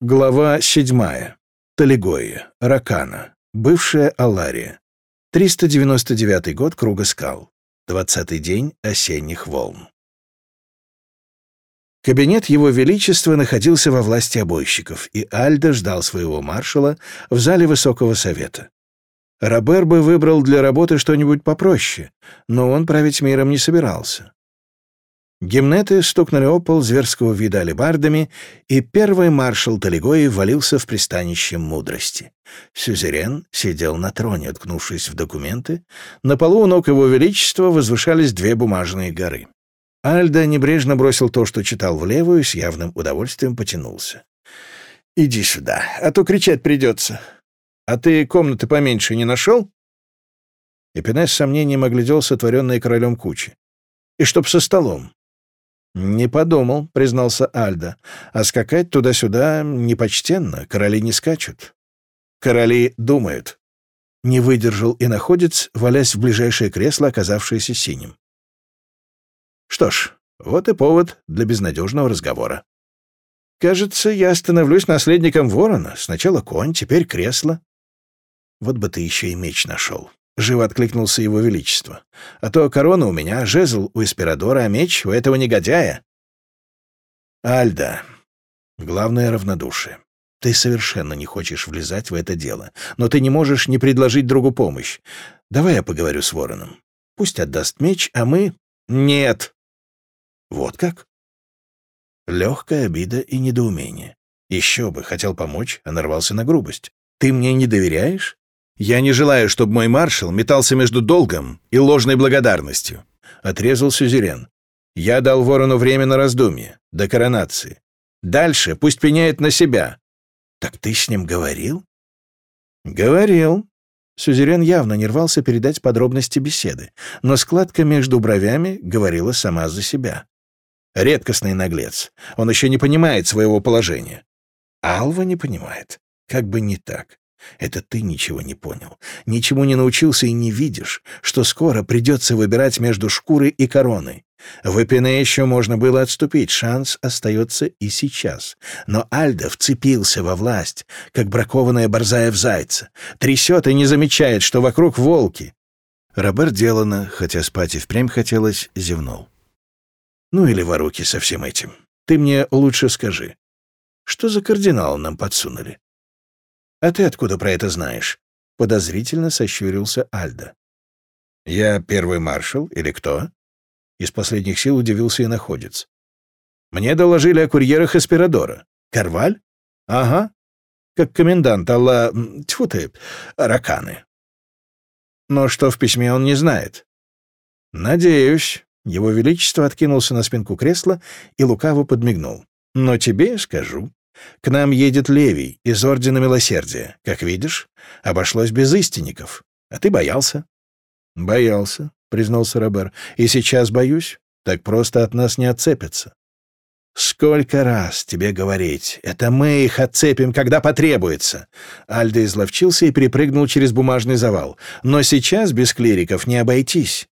Глава 7. Талигоя, Ракана, бывшая Алария. 399 год Круга скал. 20-й день осенних волн. Кабинет Его Величества находился во власти обойщиков, и Альда ждал своего маршала в зале Высокого Совета. Робер бы выбрал для работы что-нибудь попроще, но он править миром не собирался. Гимнеты стукнули о пол зверского вида алебардами, и первый маршал Талигои валился в пристанище мудрости. Сюзерен сидел на троне, откнувшись в документы. На полу у ног его величества возвышались две бумажные горы. Альда небрежно бросил то, что читал в левую, с явным удовольствием потянулся. «Иди сюда, а то кричать придется. А ты комнаты поменьше не нашел?» Эпинес с сомнением оглядел сотворенные королем кучи. «И чтоб со столом. «Не подумал», — признался Альда. «А скакать туда-сюда непочтенно, короли не скачут. Короли думают». Не выдержал и находец, валясь в ближайшее кресло, оказавшееся синим. Что ж, вот и повод для безнадежного разговора. «Кажется, я становлюсь наследником ворона. Сначала конь, теперь кресло». Вот бы ты еще и меч нашел. Живо откликнулся его величество. «А то корона у меня, жезл у Эспирадора, а меч у этого негодяя». «Альда, главное — равнодушие. Ты совершенно не хочешь влезать в это дело, но ты не можешь не предложить другу помощь. Давай я поговорю с Вороном. Пусть отдаст меч, а мы...» «Нет!» «Вот как?» Легкая обида и недоумение. Еще бы, хотел помочь, а нарвался на грубость. «Ты мне не доверяешь?» «Я не желаю, чтобы мой маршал метался между долгом и ложной благодарностью», — отрезал Сюзерен. «Я дал ворону время на раздумье, до коронации. Дальше пусть пеняет на себя». «Так ты с ним говорил?» «Говорил». Сюзерен явно не рвался передать подробности беседы, но складка между бровями говорила сама за себя. Редкостный наглец. Он еще не понимает своего положения. Алва не понимает. Как бы не так. Это ты ничего не понял, ничему не научился и не видишь, что скоро придется выбирать между шкурой и короной. В Эпине еще можно было отступить, шанс остается и сейчас. Но Альда вцепился во власть, как бракованная борзая в зайца, трясет и не замечает, что вокруг волки. Роберт Делана, хотя спать и впрямь хотелось, зевнул. «Ну или воруки со всем этим. Ты мне лучше скажи, что за кардинал нам подсунули?» «А ты откуда про это знаешь?» — подозрительно сощурился Альда. «Я первый маршал или кто?» Из последних сил удивился и находец. «Мне доложили о курьерах Эспирадора. Карваль? Ага. Как комендант Алла... Тьфу ты, Раканы. Но что в письме он не знает?» «Надеюсь». Его Величество откинулся на спинку кресла и лукаво подмигнул. «Но тебе скажу. К нам едет Левий из Ордена Милосердия. Как видишь, обошлось без истинников. А ты боялся?» «Боялся», — признался Робер. «И сейчас боюсь. Так просто от нас не отцепятся». «Сколько раз тебе говорить? Это мы их отцепим, когда потребуется!» Альда изловчился и перепрыгнул через бумажный завал. «Но сейчас без клириков не обойтись.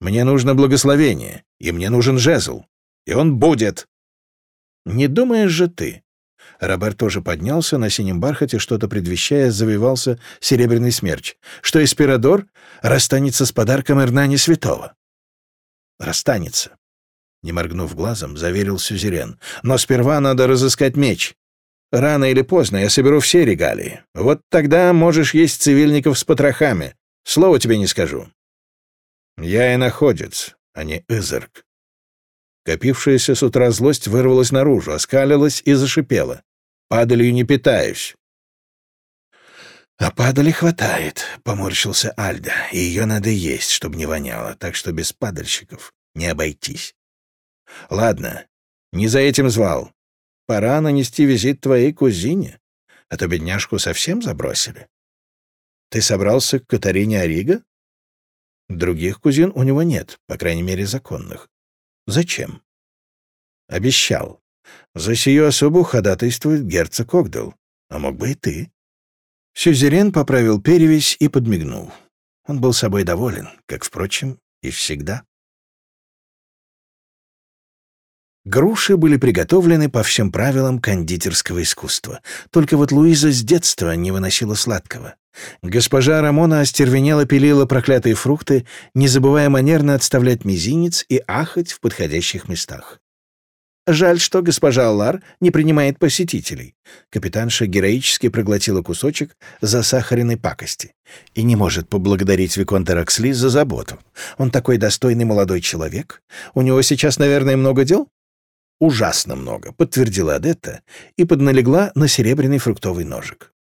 Мне нужно благословение, и мне нужен жезл. И он будет!» «Не думаешь же ты, Роберт тоже поднялся, на синем бархате что-то предвещая, завивался серебряный смерч, что Эспирадор расстанется с подарком Эрнани Святого. Расстанется. Не моргнув глазом, заверил Сюзерен. Но сперва надо разыскать меч. Рано или поздно я соберу все регалии. Вот тогда можешь есть цивильников с потрохами. Слово тебе не скажу. Я и находец, а не Изерк. Копившаяся с утра злость вырвалась наружу, оскалилась и зашипела. Падалью не питаюсь». «А падали хватает», — поморщился Альда, — «и ее надо есть, чтобы не воняло, так что без падальщиков не обойтись». «Ладно, не за этим звал. Пора нанести визит твоей кузине, а то бедняжку совсем забросили. Ты собрался к Катарине Ориго?» «Других кузин у него нет, по крайней мере, законных. Зачем?» «Обещал. За сию особу ходатайствует герцог Огдал, а мог бы и ты. Сюзерен поправил перевязь и подмигнул. Он был собой доволен, как, впрочем, и всегда. Груши были приготовлены по всем правилам кондитерского искусства. Только вот Луиза с детства не выносила сладкого. Госпожа Рамона остервенела пилила проклятые фрукты, не забывая манерно отставлять мизинец и ахать в подходящих местах. Жаль, что госпожа Аллар не принимает посетителей. Капитанша героически проглотила кусочек засахаренной пакости и не может поблагодарить Виконта Роксли за заботу. Он такой достойный молодой человек. У него сейчас, наверное, много дел? «Ужасно много», — подтвердила Адетта и подналегла на серебряный фруктовый ножик.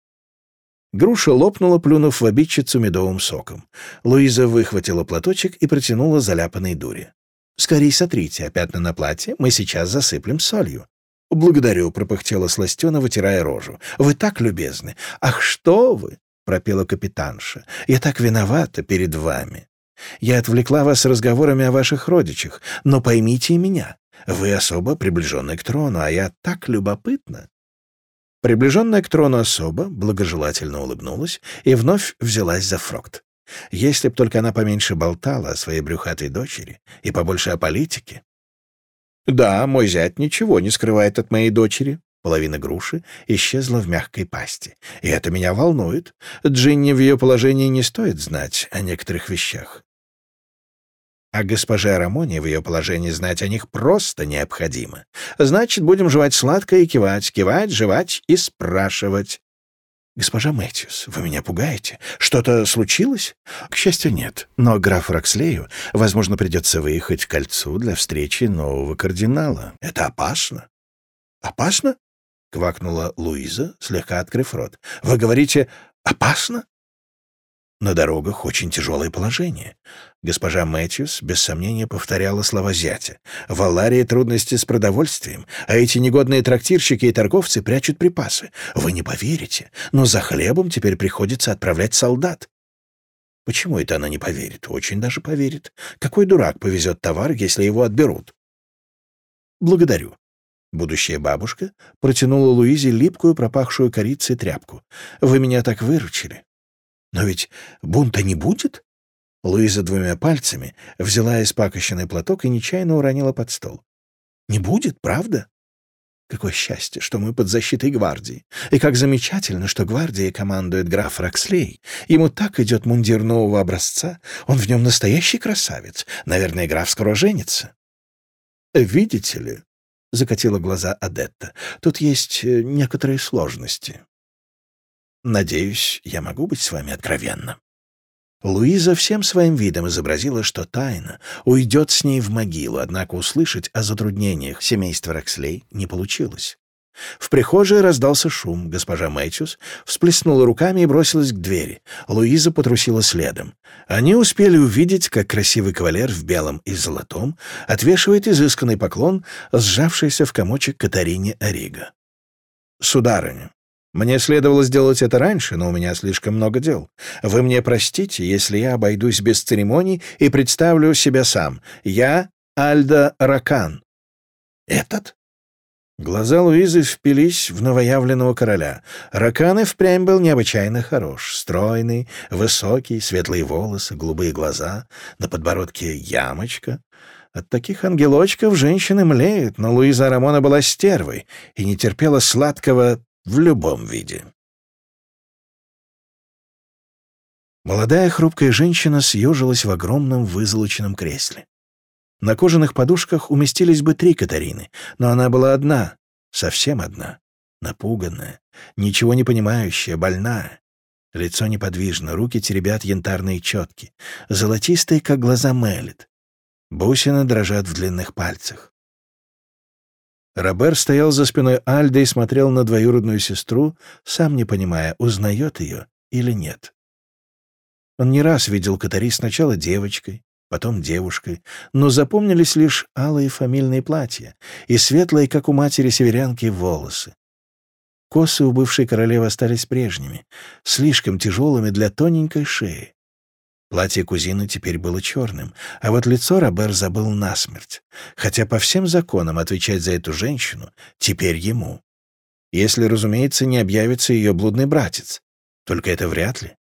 Груша лопнула, плюнув в обидчицу медовым соком. Луиза выхватила платочек и протянула заляпанной дуре. «Скорей сотрите, пятна на платье мы сейчас засыплем солью». «Благодарю», — пропыхтела Сластена, вытирая рожу. «Вы так любезны». «Ах, что вы!» — пропела капитанша. «Я так виновата перед вами. Я отвлекла вас разговорами о ваших родичах, но поймите и меня. Вы особо приближенный к трону, а я так любопытна». Приближенная к трону особа благожелательно улыбнулась и вновь взялась за фрукт. Если б только она поменьше болтала о своей брюхатой дочери и побольше о политике. «Да, мой зять ничего не скрывает от моей дочери», Половина груши исчезла в мягкой пасти. И это меня волнует. Джинни в ее положении не стоит знать о некоторых вещах. А госпоже Рамоне в ее положении знать о них просто необходимо. Значит, будем жевать сладко и кивать, кивать, жевать и спрашивать. «Госпожа Мэтьюс, вы меня пугаете? Что-то случилось?» «К счастью, нет. Но графу Рокслею, возможно, придется выехать в кольцу для встречи нового кардинала. Это опасно». «Опасно?» — квакнула Луиза, слегка открыв рот. «Вы говорите, опасно?» На дорогах очень тяжелое положение. Госпожа Мэтьюс без сомнения повторяла слова зятя. В Алларии трудности с продовольствием, а эти негодные трактирщики и торговцы прячут припасы. Вы не поверите, но за хлебом теперь приходится отправлять солдат. Почему это она не поверит? Очень даже поверит. Какой дурак повезет товар, если его отберут? Благодарю. Будущая бабушка протянула Луизе липкую, пропахшую корицей тряпку. «Вы меня так выручили. Но ведь бунта не будет? Луиза двумя пальцами взяла испакощенный платок и нечаянно уронила под стол. Не будет, правда? Какое счастье, что мы под защитой гвардии. И как замечательно, что гвардией командует граф Рокслей. Ему так идет мундир нового образца. Он в нем настоящий красавец. Наверное, граф скоро женится. «Видите ли», — закатила глаза Адетта, — «тут есть э, некоторые сложности». Надеюсь, я могу быть с вами откровенна». Луиза всем своим видом изобразила, что тайна уйдет с ней в могилу, однако услышать о затруднениях семейства Рокслей не получилось. В прихожей раздался шум. Госпожа Мэтьюс всплеснула руками и бросилась к двери. Луиза потрусила следом. Они успели увидеть, как красивый кавалер в белом и золотом отвешивает изысканный поклон, сжавшийся в комочек Катарине Ориго. «Сударыня, мне следовало сделать это раньше, но у меня слишком много дел. Вы мне простите, если я обойдусь без церемоний и представлю себя сам. Я Альда Ракан». «Этот?» Глаза Луизы впились в новоявленного короля. Ракан и впрямь был необычайно хорош. Стройный, высокий, светлые волосы, голубые глаза, на подбородке ямочка. От таких ангелочков женщины млеют, но Луиза Рамона была стервой и не терпела сладкого в любом виде. Молодая хрупкая женщина съежилась в огромном вызолоченном кресле. На кожаных подушках уместились бы три Катарины, но она была одна, совсем одна, напуганная, ничего не понимающая, больная. Лицо неподвижно, руки теребят янтарные четки, золотистые, как глаза Мелит. Бусины дрожат в длинных пальцах. Робер стоял за спиной Альды и смотрел на двоюродную сестру, сам не понимая, узнает ее или нет. Он не раз видел Катари сначала девочкой, потом девушкой, но запомнились лишь алые фамильные платья и светлые, как у матери-северянки, волосы. Косы у бывшей королевы остались прежними, слишком тяжелыми для тоненькой шеи. Платье кузины теперь было черным, а вот лицо Робер забыл насмерть, хотя по всем законам отвечать за эту женщину теперь ему. Если, разумеется, не объявится ее блудный братец. Только это вряд ли.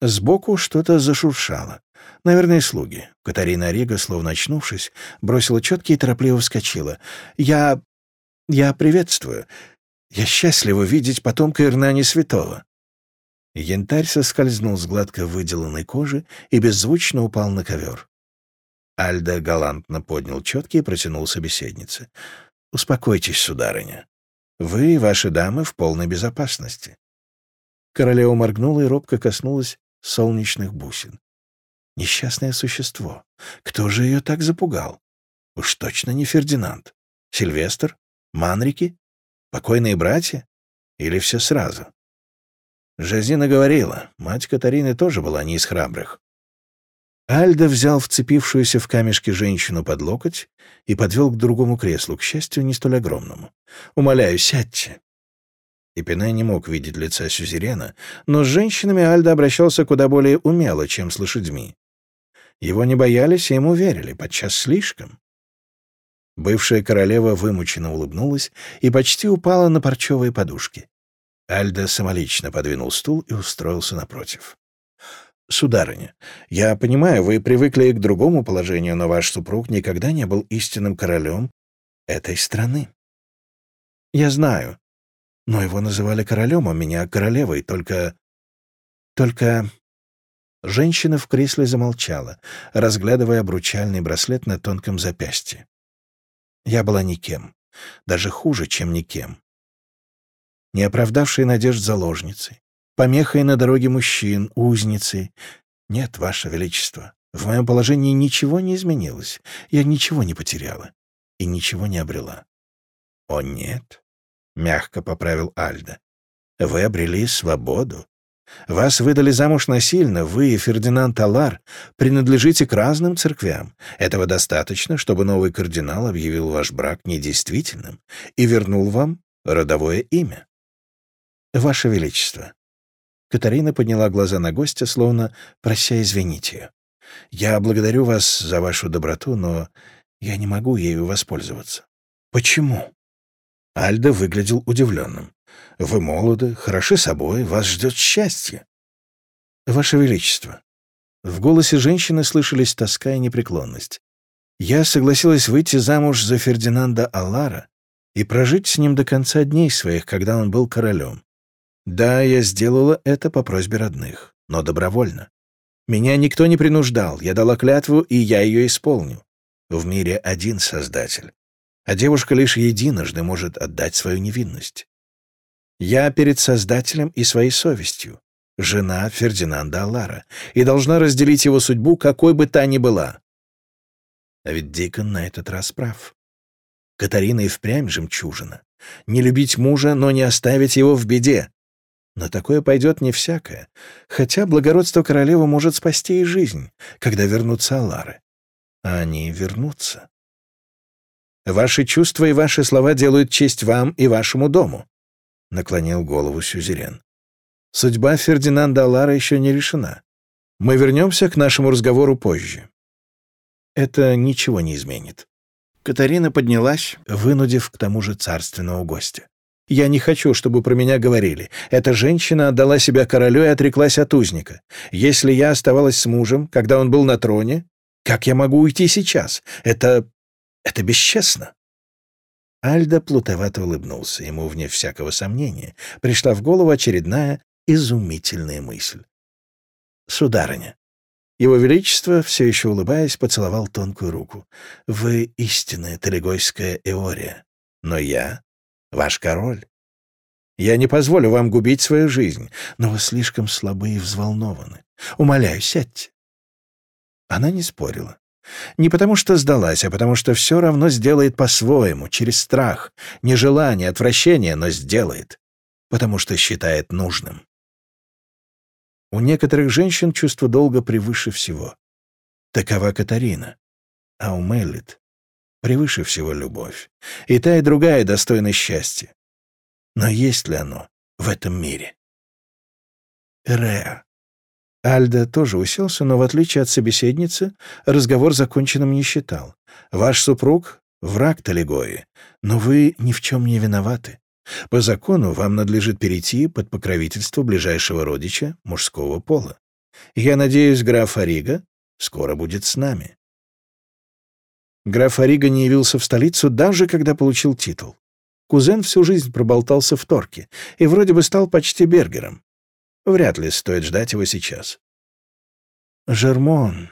Сбоку что-то зашуршало. Наверное, слуги. Катарина Рига, словно очнувшись, бросила четки и торопливо вскочила. «Я... я приветствую. Я счастлива видеть потомка Ирнани Святого». Янтарь соскользнул с гладко выделанной кожи и беззвучно упал на ковер. Альда галантно поднял четки и протянул собеседнице. «Успокойтесь, сударыня. Вы и ваши дамы в полной безопасности». Королева моргнула и робко коснулась солнечных бусин. Несчастное существо. Кто же ее так запугал? Уж точно не Фердинанд. Сильвестр? Манрики? Покойные братья? Или все сразу? Жазина говорила, мать Катарины тоже была не из храбрых. Альда взял вцепившуюся в камешки женщину под локоть и подвел к другому креслу, к счастью, не столь огромному. «Умоляю, сядьте». Эпинай не мог видеть лица Сюзерена, но с женщинами Альда обращался куда более умело, чем с лошадьми. Его не боялись и ему верили, подчас слишком. Бывшая королева вымученно улыбнулась и почти упала на парчевые подушки. Альда самолично подвинул стул и устроился напротив. «Сударыня, я понимаю, вы привыкли к другому положению, но ваш супруг никогда не был истинным королем этой страны. Я знаю, но его называли королем, а меня королевой, только... Только Женщина в кресле замолчала, разглядывая обручальный браслет на тонком запястье. Я была никем, даже хуже, чем никем. Не оправдавшей надежд заложницей, помехой на дороге мужчин, узницей. Нет, Ваше Величество, в моем положении ничего не изменилось, я ничего не потеряла и ничего не обрела. «О, нет», — мягко поправил Альда, — «вы обрели свободу, вас выдали замуж насильно, вы и Фердинанд Алар принадлежите к разным церквям. Этого достаточно, чтобы новый кардинал объявил ваш брак недействительным и вернул вам родовое имя. Ваше Величество. Катарина подняла глаза на гостя, словно прося извинить ее. «Я благодарю вас за вашу доброту, но я не могу ею воспользоваться». «Почему?» Альда выглядел удивленным. Вы молоды, хороши собой, вас ждет счастье. Ваше Величество. В голосе женщины слышались тоска и непреклонность. Я согласилась выйти замуж за Фердинанда Аллара и прожить с ним до конца дней своих, когда он был королем. Да, я сделала это по просьбе родных, но добровольно. Меня никто не принуждал, я дала клятву, и я ее исполню. В мире один Создатель, а девушка лишь единожды может отдать свою невинность. Я перед Создателем и своей совестью, жена Фердинанда Аллара, и должна разделить его судьбу, какой бы та ни была. А ведь Дикон на этот раз прав. Катарина и впрямь жемчужина. Не любить мужа, но не оставить его в беде. Но такое пойдет не всякое, хотя благородство королевы может спасти и жизнь, когда вернутся Аллары. А они вернутся. Ваши чувства и ваши слова делают честь вам и вашему дому. — наклонил голову Сюзерен. «Судьба Фердинанда Алара еще не решена. Мы вернемся к нашему разговору позже. Это ничего не изменит». Катарина поднялась, вынудив к тому же царственного гостя. «Я не хочу, чтобы про меня говорили. Эта женщина отдала себя королю и отреклась от узника. Если я оставалась с мужем, когда он был на троне, как я могу уйти сейчас? Это... это бесчестно». Альда плутовато улыбнулся. Ему, вне всякого сомнения, пришла в голову очередная изумительная мысль. «Сударыня». Его Величество, все еще улыбаясь, поцеловал тонкую руку. «Вы истинная талигойская Эория, но я ваш король. Я не позволю вам губить свою жизнь, но вы слишком слабы и взволнованы. Умоляю, сядьте». Она не спорила. Не потому что сдалась, а потому что все равно сделает по-своему, через страх, нежелание, отвращение, но сделает, потому что считает нужным. У некоторых женщин чувство долга превыше всего. Такова Катарина. А у Меллит превыше всего любовь. И та, и другая достойны счастья. Но есть ли оно в этом мире? Реа. Альда тоже уселся, но, в отличие от собеседницы, разговор законченным не считал. «Ваш супруг — враг Талигои, но вы ни в чем не виноваты. По закону вам надлежит перейти под покровительство ближайшего родича мужского пола. Я надеюсь, граф Арига скоро будет с нами. Граф Ориго не явился в столицу даже когда получил титул. Кузен всю жизнь проболтался в Торке и вроде бы стал почти бергером. Вряд ли стоит ждать его сейчас. «Жермон»,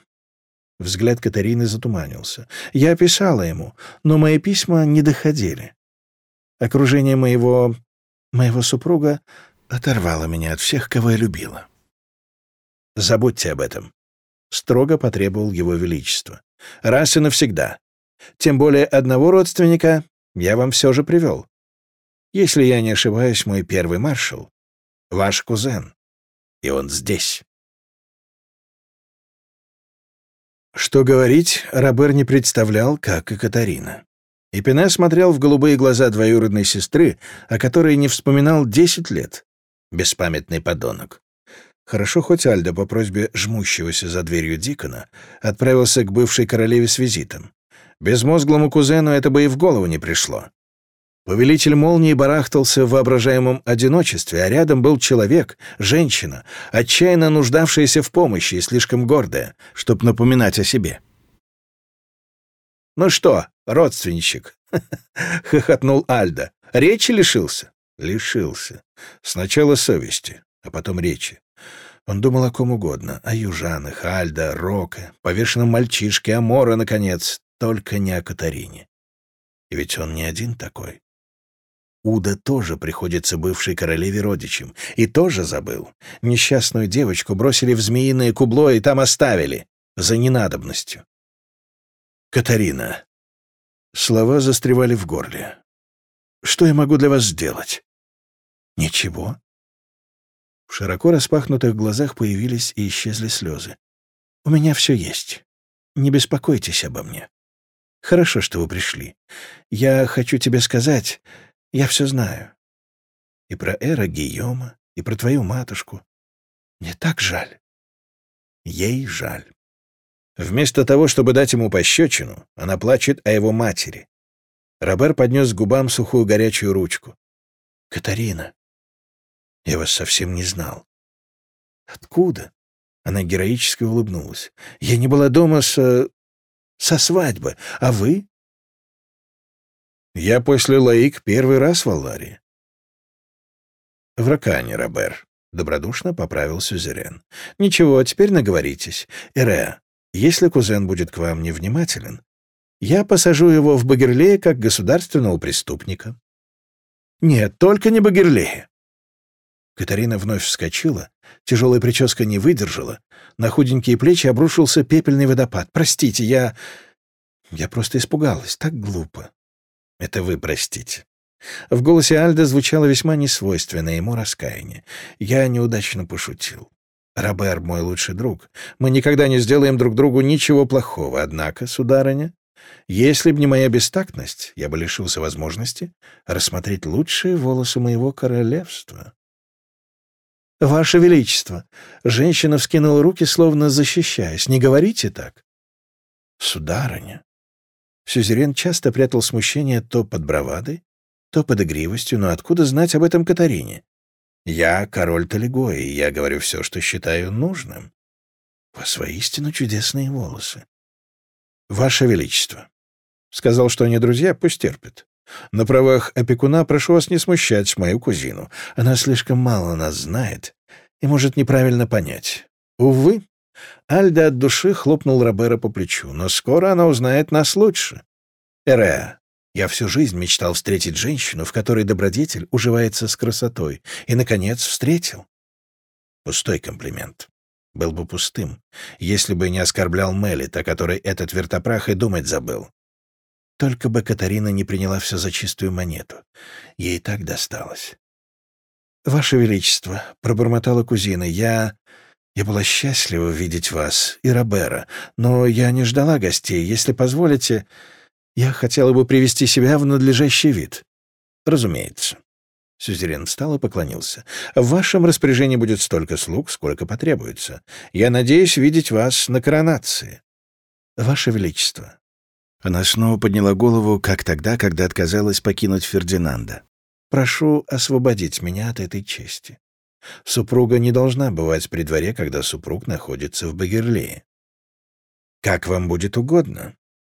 Взгляд Катарины затуманился. Я писала ему, но мои письма не доходили. Окружение моего... моего супруга оторвало меня от всех, кого я любила. Забудьте об этом. Строго потребовал его величество. Раз и навсегда. Тем более одного родственника я вам все же привел. Если я не ошибаюсь, мой первый маршал — ваш кузен. И он здесь. Что говорить, Робер не представлял, как и Катарина. И Пене смотрел в голубые глаза двоюродной сестры, о которой не вспоминал десять лет. Беспамятный подонок. Хорошо, хоть Альдо по просьбе жмущегося за дверью Дикона отправился к бывшей королеве с визитом. Безмозглому кузену это бы и в голову не пришло. Повелитель молнии барахтался в воображаемом одиночестве, а рядом был человек, женщина, отчаянно нуждавшаяся в помощи и слишком гордая, чтобы напоминать о себе. «Ну что, родственничек?» — хохотнул Альда. «Речи лишился?» «Лишился. Сначала совести, а потом речи. Он думал о ком угодно, о южанах, Альда, Рока, повешенном мальчишке, о Мора, наконец, только не о Катарине. И ведь он не один такой. Уда тоже приходится бывшей королеве родичем. И тоже забыл. Несчастную девочку бросили в змеиное кубло и там оставили. За ненадобностью. Катарина. Слова застревали в горле. Что я могу для вас сделать? Ничего. В широко распахнутых глазах появились и исчезли слезы. У меня все есть. Не беспокойтесь обо мне. Хорошо, что вы пришли. Я хочу тебе сказать, я все знаю. И про Эра Гийома, и про твою матушку. Мне так жаль. Ей жаль. Вместо того, чтобы дать ему пощечину, она плачет о его матери. Робер поднес к губам сухую горячую ручку. «Катарина, я вас совсем не знал». «Откуда?» Она героически улыбнулась. «Я не была дома с... со свадьбы. А вы?» Я после Лаик первый раз в Алларе. В Ракане, Робер. Добродушно поправил Сюзерен. Ничего, теперь наговоритесь. Эре, если кузен будет к вам невнимателен, я посажу его в Багерлее как государственного преступника. Нет, только не Багерлее. Катарина вновь вскочила, тяжелая прическа не выдержала, на худенькие плечи обрушился пепельный водопад. «Простите, я... я просто испугалась, так глупо. Это вы простите. В голосе Альда звучало весьма несвойственное ему раскаяние. Я неудачно пошутил. Робер мой лучший друг. Мы никогда не сделаем друг другу ничего плохого. Однако, сударыня, если б не моя бестактность, я бы лишился возможности рассмотреть лучшие волосы моего королевства. «Ваше Величество!» Женщина вскинула руки, словно защищаясь. «Не говорите так!» «Сударыня!» Сюзерен часто прятал смущение то под бравадой, то под игривостью, но откуда знать об этом Катарине? Я король Талигоя, и я говорю все, что считаю нужным. У вас воистину чудесные волосы. Ваше Величество. Сказал, что они друзья, пусть терпят. На правах опекуна прошу вас не смущать мою кузину. Она слишком мало нас знает и может неправильно понять. Увы, Альда от души хлопнул Робера по плечу. «Но скоро она узнает нас лучше. Эреа, я всю жизнь мечтал встретить женщину, в которой добродетель уживается с красотой. И, наконец, встретил. Пустой комплимент. Был бы пустым, если бы не оскорблял Мелит, о которой этот вертопрах и думать забыл. Только бы Катарина не приняла все за чистую монету. Ей так досталось. «Ваше Величество», — пробормотала кузина, — «я...» Я была счастлива видеть вас и Робера, но я не ждала гостей. Если позволите, я хотела бы привести себя в надлежащий вид. Разумеется. Сюзерен встал и поклонился. «В вашем распоряжении будет столько слуг, сколько потребуется. Я надеюсь видеть вас на коронации». «Ваше Величество». Она снова подняла голову, как тогда, когда отказалась покинуть Фердинанда. «Прошу освободить меня от этой чести. Супруга не должна бывать при дворе, когда супруг находится в Багерлее. «Как вам будет угодно».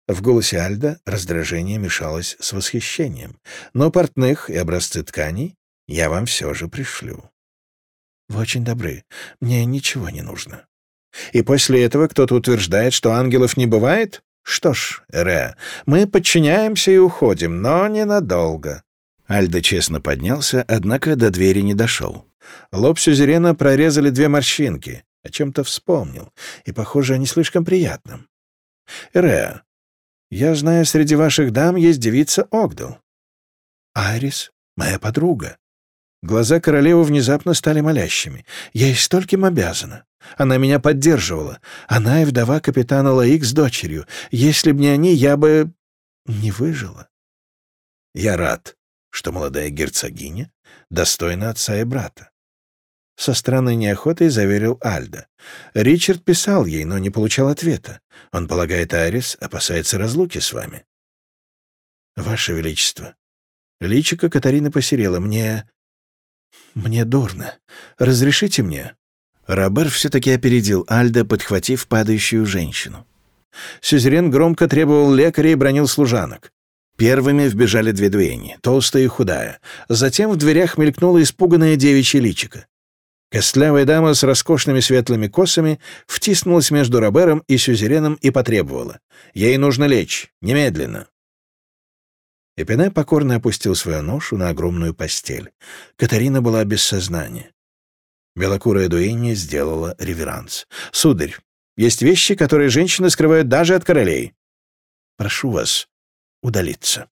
В голосе Альда раздражение мешалось с восхищением. «Но портных и образцы тканей я вам все же пришлю». «Вы очень добры. Мне ничего не нужно». «И после этого кто-то утверждает, что ангелов не бывает? Что ж, Ре, мы подчиняемся и уходим, но ненадолго». Альда честно поднялся, однако до двери не дошел. Лоб Сюзерена прорезали две морщинки. О чем-то вспомнил. И, похоже, не слишком приятным. «Ре, я знаю, среди ваших дам есть девица Огдал». «Айрис — моя подруга». Глаза королевы внезапно стали молящими. «Я ей стольким обязана. Она меня поддерживала. Она и вдова капитана Лаик с дочерью. Если б не они, я бы не выжила». «Я рад, что молодая герцогиня достойна отца и брата. Со странной неохотой заверил Альда. Ричард писал ей, но не получал ответа. Он полагает, Айрис опасается разлуки с вами. Ваше Величество, личико Катарины посерело. Мне... мне дурно. Разрешите мне? Робер все-таки опередил Альда, подхватив падающую женщину. Сюзерен громко требовал лекаря и бронил служанок. Первыми вбежали две дуэни, толстая и худая. Затем в дверях мелькнула испуганная девичья личико. Костлявая дама с роскошными светлыми косами втиснулась между Робером и Сюзереном и потребовала. «Ей нужно лечь. Немедленно». Эпине покорно опустил свою ношу на огромную постель. Катарина была без сознания. Белокурая дуэнья сделала реверанс. «Сударь, есть вещи, которые женщины скрывают даже от королей. Прошу вас, удалиться.